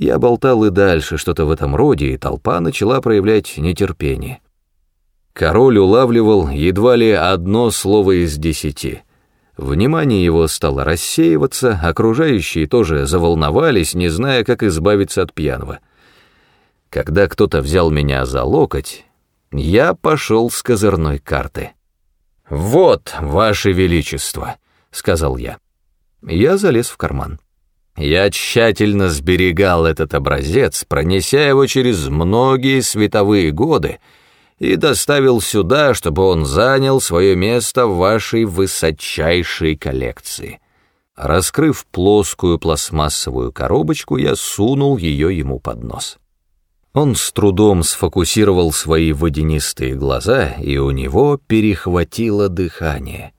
Я болтал и дальше что-то в этом роде, и толпа начала проявлять нетерпение. Король улавливал едва ли одно слово из десяти. Внимание его стало рассеиваться, окружающие тоже заволновались, не зная, как избавиться от пьяного. Когда кто-то взял меня за локоть, я пошел с козырной карты. «Вот, ваше величество», — сказал я. Я залез в карман. Я тщательно сберегал этот образец, пронеся его через многие световые годы, и доставил сюда, чтобы он занял свое место в вашей высочайшей коллекции. Раскрыв плоскую пластмассовую коробочку, я сунул ее ему под нос. Он с трудом сфокусировал свои водянистые глаза, и у него перехватило дыхание.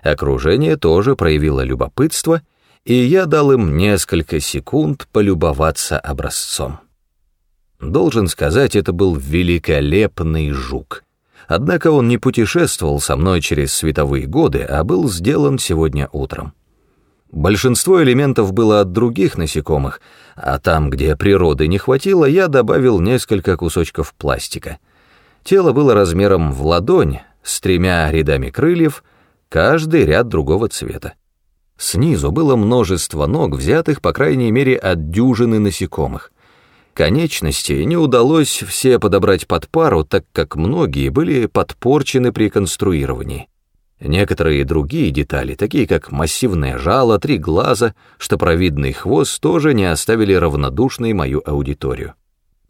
Окружение тоже проявило любопытство, и я дал им несколько секунд полюбоваться образцом. Должен сказать, это был великолепный жук. Однако он не путешествовал со мной через световые годы, а был сделан сегодня утром. Большинство элементов было от других насекомых, а там, где природы не хватило, я добавил несколько кусочков пластика. Тело было размером в ладонь, с тремя рядами крыльев, каждый ряд другого цвета. Снизу было множество ног, взятых, по крайней мере, от дюжины насекомых. Конечности не удалось все подобрать под пару, так как многие были подпорчены при конструировании. Некоторые другие детали, такие как массивное жало, три глаза, штопровидный хвост, тоже не оставили равнодушной мою аудиторию.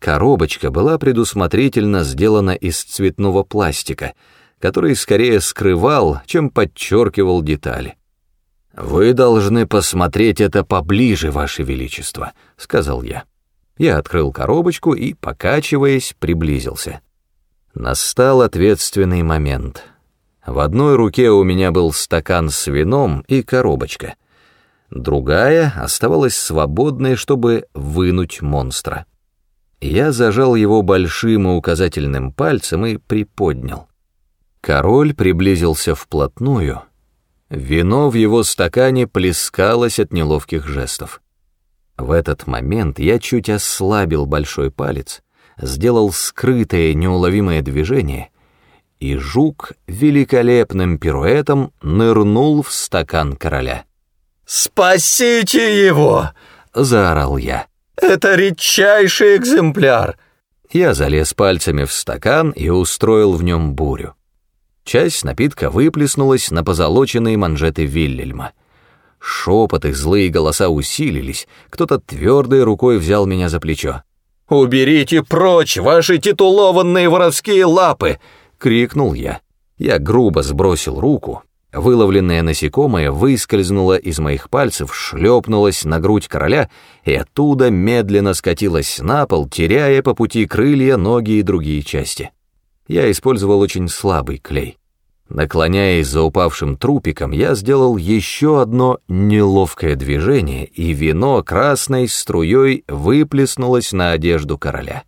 Коробочка была предусмотрительно сделана из цветного пластика, который скорее скрывал, чем подчеркивал детали. «Вы должны посмотреть это поближе, Ваше Величество», — сказал я. Я открыл коробочку и, покачиваясь, приблизился. Настал ответственный момент. В одной руке у меня был стакан с вином и коробочка. Другая оставалась свободной, чтобы вынуть монстра. Я зажал его большим и указательным пальцем и приподнял. Король приблизился вплотную. Вино в его стакане плескалось от неловких жестов. В этот момент я чуть ослабил большой палец, сделал скрытое неуловимое движение, и жук великолепным пируэтом нырнул в стакан короля. «Спасите его!» — заорал я. «Это редчайший экземпляр!» Я залез пальцами в стакан и устроил в нем бурю. Часть напитка выплеснулась на позолоченные манжеты Вильельма — Шепот и злые голоса усилились, кто-то твердой рукой взял меня за плечо. «Уберите прочь ваши титулованные воровские лапы!» — крикнул я. Я грубо сбросил руку. Выловленное насекомое выскользнуло из моих пальцев, шлепнулось на грудь короля и оттуда медленно скатилось на пол, теряя по пути крылья, ноги и другие части. Я использовал очень слабый клей. Наклоняясь за упавшим трупиком, я сделал еще одно неловкое движение, и вино красной струей выплеснулось на одежду короля.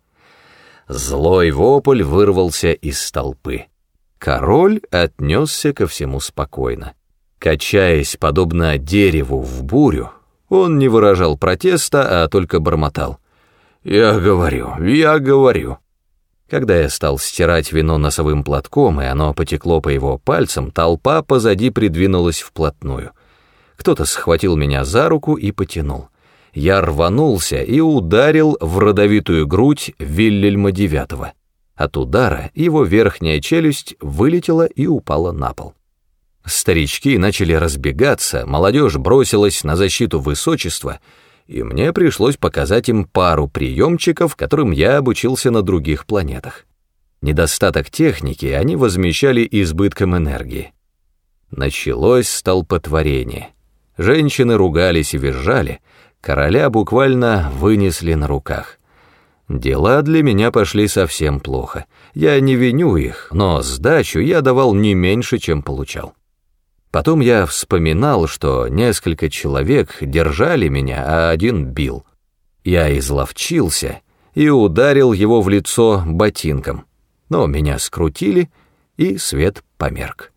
Злой вопль вырвался из толпы. Король отнесся ко всему спокойно. Качаясь, подобно дереву в бурю, он не выражал протеста, а только бормотал. «Я говорю, я говорю». Когда я стал стирать вино носовым платком, и оно потекло по его пальцам, толпа позади придвинулась вплотную. Кто-то схватил меня за руку и потянул. Я рванулся и ударил в родовитую грудь Вильгельма Девятого. От удара его верхняя челюсть вылетела и упала на пол. Старички начали разбегаться, молодежь бросилась на защиту высочества — и мне пришлось показать им пару приемчиков, которым я обучился на других планетах. Недостаток техники они возмещали избытком энергии. Началось столпотворение. Женщины ругались и визжали, короля буквально вынесли на руках. Дела для меня пошли совсем плохо. Я не виню их, но сдачу я давал не меньше, чем получал. Потом я вспоминал, что несколько человек держали меня, а один бил. Я изловчился и ударил его в лицо ботинком, но меня скрутили, и свет померк.